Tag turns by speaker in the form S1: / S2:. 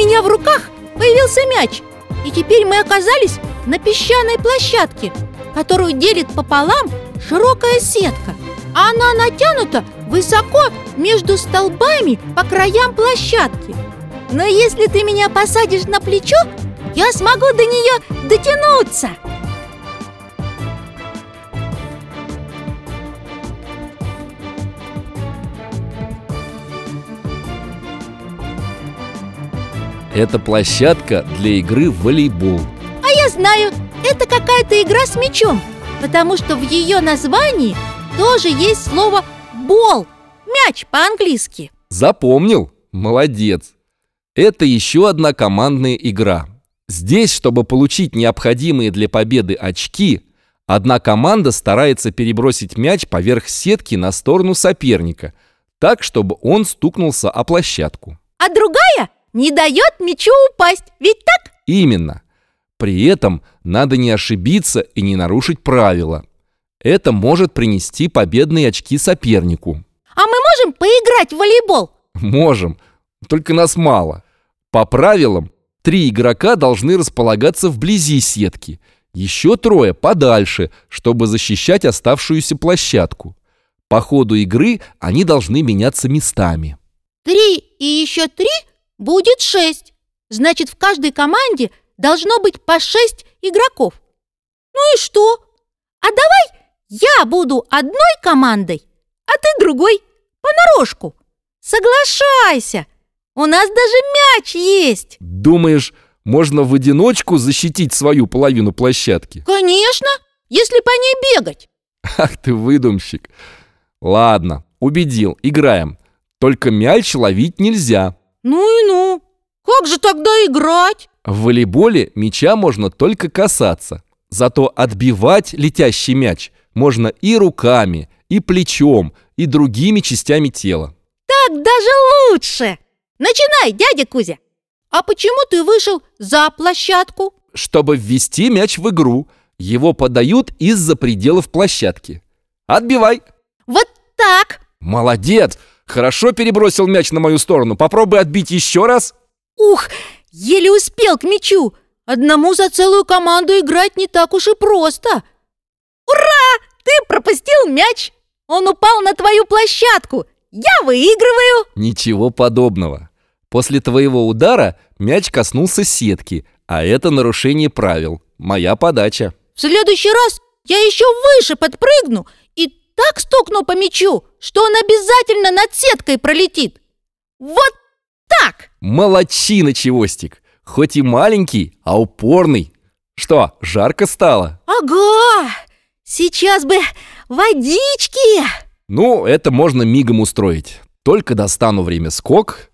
S1: меня в руках появился мяч. И теперь мы оказались на песчаной площадке Которую делит пополам широкая сетка. Она натянута высоко между столбами по краям площадки. Но если ты меня посадишь на плечо, я смогу до нее дотянуться
S2: Это площадка для игры в волейбол.
S1: А я знаю, это какая-то игра с мячом Потому что в ее названии тоже есть слово «бол» Мяч по-английски
S2: Запомнил? Молодец. Это еще одна командная игра. Здесь, чтобы получить необходимые для победы очки, одна команда старается перебросить мяч поверх сетки на сторону соперника, так, чтобы он стукнулся о площадку.
S1: А другая не дает мячу упасть, ведь так?
S2: Именно. При этом надо не ошибиться и не нарушить правила. Это может принести победные очки сопернику.
S1: А мы можем поиграть в волейбол?
S2: Можем, только нас мало. По правилам, три игрока должны располагаться вблизи сетки, еще трое подальше, чтобы защищать оставшуюся площадку. По ходу игры они должны меняться местами.
S1: Три и еще три будет шесть Значит, в каждой команде должно быть по шесть игроков Ну и что? А давай я буду одной командой, а ты другой, понарошку Соглашайся, у нас даже мяч есть
S2: Думаешь, можно в одиночку защитить свою половину площадки?
S1: Конечно, если по ней бегать
S2: Ах ты выдумщик. Ладно, убедил, играем. Только мяч ловить нельзя.
S1: Ну и ну, как же тогда играть?
S2: В волейболе мяча можно только касаться. Зато отбивать летящий мяч можно и руками, и плечом, и другими частями тела.
S1: Так даже лучше Начинай, дядя Кузя А почему ты вышел за площадку?
S2: Чтобы ввести мяч в игру, его подают из-за пределов площадки. Отбивай.
S1: Вот так
S2: Молодец! Хорошо перебросил мяч на мою сторону. Попробуй отбить еще раз.
S1: Ух, еле успел к мячу Одному за целую команду играть не так уж и просто Ура! Ты пропустил мяч Он упал на твою площадку Я выигрываю
S2: Ничего подобного. После твоего удара мяч коснулся сетки, а это нарушение правил. Моя подача.
S1: В следующий раз я еще выше подпрыгну И так стукну по мячу, что он обязательно над сеткой пролетит Вот так!
S2: Молодчина, Чевостик. Хоть и маленький, а упорный. Что, жарко стало?
S1: Ага! Сейчас бы водички!
S2: Ну, это можно мигом устроить. Только достану время скок.